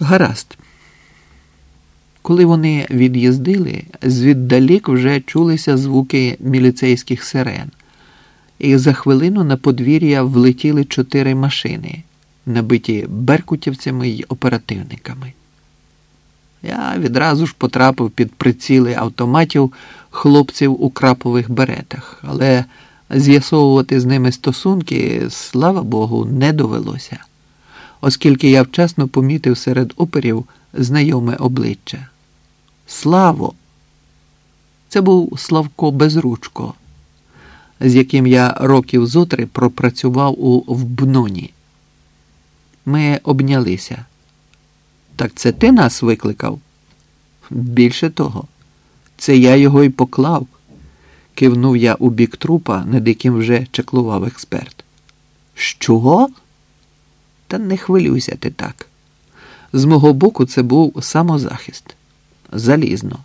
Гаразд. Коли вони від'їздили, звіддалік вже чулися звуки міліцейських сирен, і за хвилину на подвір'я влетіли чотири машини, набиті беркутівцями й оперативниками. Я відразу ж потрапив під приціли автоматів хлопців у крапових беретах, але з'ясовувати з ними стосунки, слава Богу, не довелося, оскільки я вчасно помітив серед оперів знайоме обличчя. Славо! Це був Славко Безручко, з яким я років зотри пропрацював у Вбноні. Ми обнялися. Так це ти нас викликав? Більше того, це я його й поклав, кивнув я у бік трупа, над яким вже чеклував експерт. Що? Та не хвилюйся ти так. З мого боку, це був самозахист. Залізно.